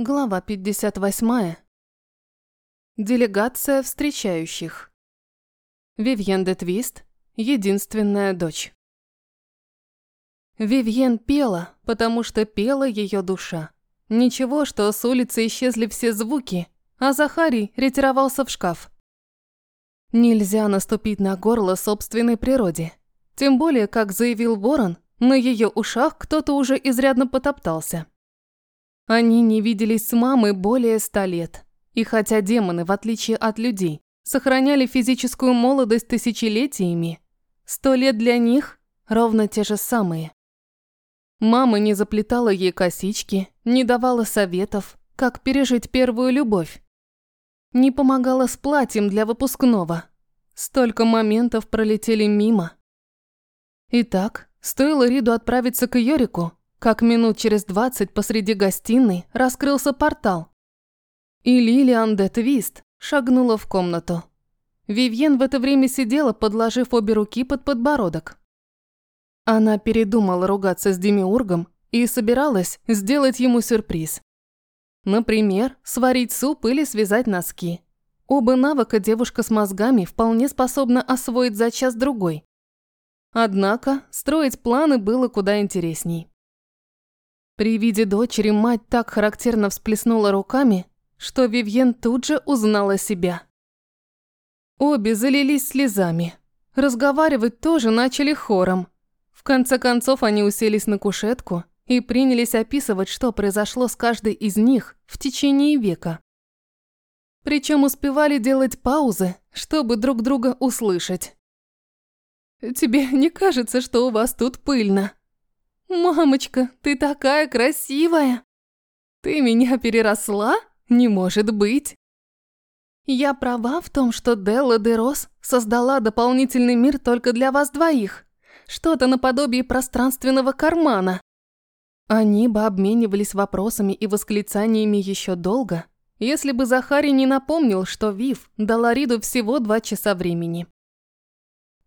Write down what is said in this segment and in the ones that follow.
Глава 58. Делегация встречающих. Вивьен де Твист – единственная дочь. Вивьен пела, потому что пела ее душа. Ничего, что с улицы исчезли все звуки, а Захарий ретировался в шкаф. Нельзя наступить на горло собственной природе. Тем более, как заявил Ворон, на ее ушах кто-то уже изрядно потоптался. Они не виделись с мамой более ста лет. И хотя демоны, в отличие от людей, сохраняли физическую молодость тысячелетиями, сто лет для них ровно те же самые. Мама не заплетала ей косички, не давала советов, как пережить первую любовь. Не помогала с платьем для выпускного. Столько моментов пролетели мимо. Итак, стоило Риду отправиться к Йорику, как минут через двадцать посреди гостиной раскрылся портал. И Лилиан де Твист шагнула в комнату. Вивьен в это время сидела, подложив обе руки под подбородок. Она передумала ругаться с Демиургом и собиралась сделать ему сюрприз. Например, сварить суп или связать носки. Оба навыка девушка с мозгами вполне способна освоить за час-другой. Однако строить планы было куда интересней. При виде дочери мать так характерно всплеснула руками, что Вивьен тут же узнала себя. Обе залились слезами. Разговаривать тоже начали хором. В конце концов они уселись на кушетку и принялись описывать, что произошло с каждой из них в течение века. Причем успевали делать паузы, чтобы друг друга услышать. «Тебе не кажется, что у вас тут пыльно?» «Мамочка, ты такая красивая! Ты меня переросла? Не может быть!» Я права в том, что Делла де Рос создала дополнительный мир только для вас двоих. Что-то наподобие пространственного кармана. Они бы обменивались вопросами и восклицаниями еще долго, если бы Захарий не напомнил, что Вив дала Риду всего два часа времени.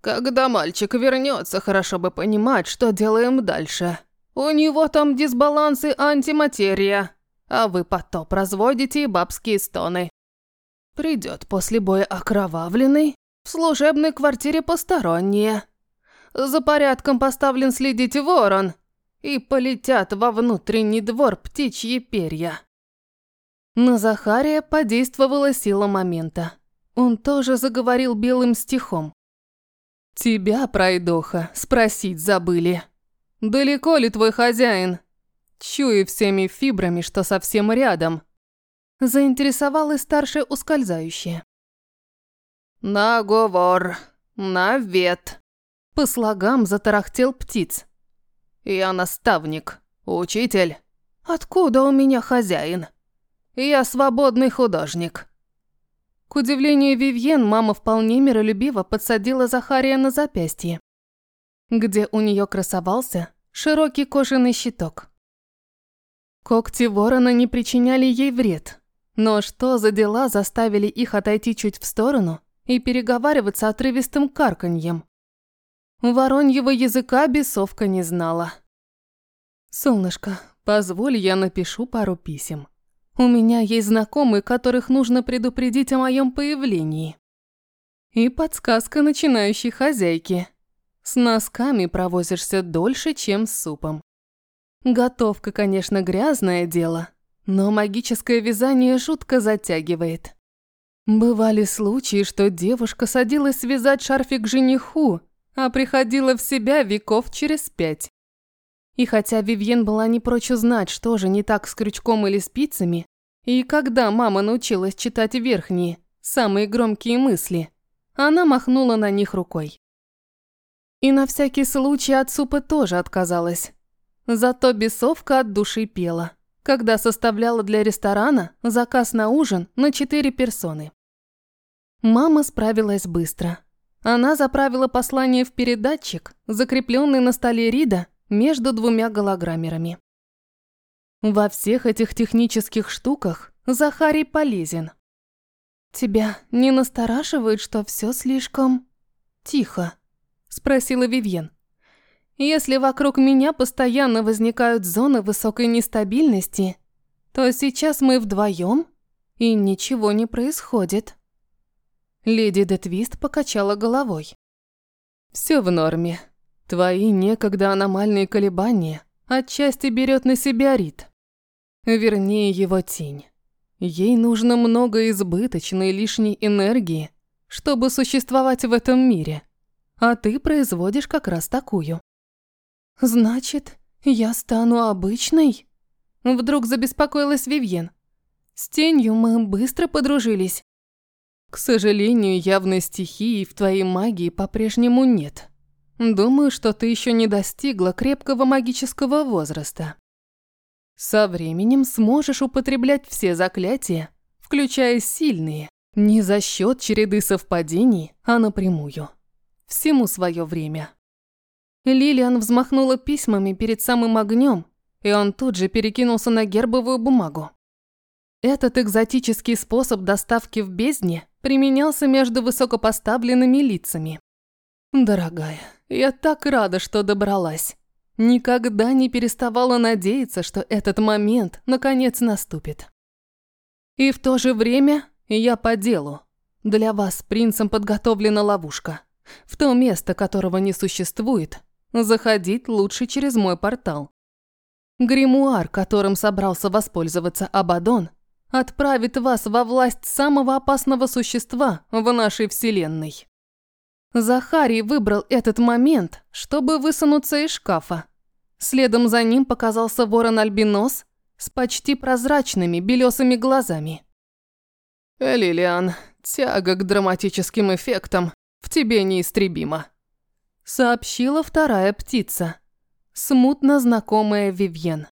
Когда мальчик вернется, хорошо бы понимать, что делаем дальше. У него там дисбалансы антиматерия, а вы потоп разводите и бабские стоны. Придет после боя окровавленный, в служебной квартире посторонние. За порядком поставлен следить ворон, и полетят во внутренний двор птичьи перья. На Захария подействовала сила момента. Он тоже заговорил белым стихом. «Тебя, пройдоха, спросить забыли. Далеко ли твой хозяин? Чую всеми фибрами, что совсем рядом». Заинтересовалась старшая ускользающая. «Наговор, навет», – по слогам затарахтел птиц. «Я наставник, учитель. Откуда у меня хозяин? Я свободный художник». К удивлению Вивьен, мама вполне миролюбиво подсадила Захария на запястье, где у нее красовался широкий кожаный щиток. Когти ворона не причиняли ей вред, но что за дела заставили их отойти чуть в сторону и переговариваться отрывистым карканьем? Вороньего языка бесовка не знала. «Солнышко, позволь, я напишу пару писем». У меня есть знакомые, которых нужно предупредить о моем появлении. И подсказка начинающей хозяйки. С носками провозишься дольше, чем с супом. Готовка, конечно, грязное дело, но магическое вязание жутко затягивает. Бывали случаи, что девушка садилась связать шарфик жениху, а приходила в себя веков через пять. И хотя Вивьен была не прочь узнать, что же не так с крючком или спицами, и когда мама научилась читать верхние, самые громкие мысли, она махнула на них рукой. И на всякий случай от супа тоже отказалась. Зато бесовка от души пела, когда составляла для ресторана заказ на ужин на четыре персоны. Мама справилась быстро. Она заправила послание в передатчик, закрепленный на столе Рида между двумя голограммерами. Во всех этих технических штуках Захарий полезен. «Тебя не настораживает, что все слишком... тихо?» – спросила Вивьен. «Если вокруг меня постоянно возникают зоны высокой нестабильности, то сейчас мы вдвоем и ничего не происходит. Леди Детвист покачала головой. Все в норме. Твои некогда аномальные колебания отчасти берет на себя Рит. Вернее, его тень. Ей нужно много избыточной лишней энергии, чтобы существовать в этом мире. А ты производишь как раз такую. Значит, я стану обычной? Вдруг забеспокоилась Вивьен. С тенью мы быстро подружились. К сожалению, явной стихии в твоей магии по-прежнему нет. Думаю, что ты еще не достигла крепкого магического возраста. Со временем сможешь употреблять все заклятия, включая сильные, не за счет череды совпадений, а напрямую. Всему свое время. Лилиан взмахнула письмами перед самым огнем, и он тут же перекинулся на гербовую бумагу. Этот экзотический способ доставки в бездне применялся между высокопоставленными лицами. «Дорогая, я так рада, что добралась. Никогда не переставала надеяться, что этот момент наконец наступит. И в то же время я по делу. Для вас принцем подготовлена ловушка. В то место, которого не существует, заходить лучше через мой портал. Гримуар, которым собрался воспользоваться Абадон, отправит вас во власть самого опасного существа в нашей вселенной. Захарий выбрал этот момент, чтобы высунуться из шкафа. Следом за ним показался ворон-альбинос с почти прозрачными белесыми глазами. «Лилиан, тяга к драматическим эффектам в тебе неистребима», сообщила вторая птица, смутно знакомая Вивьен.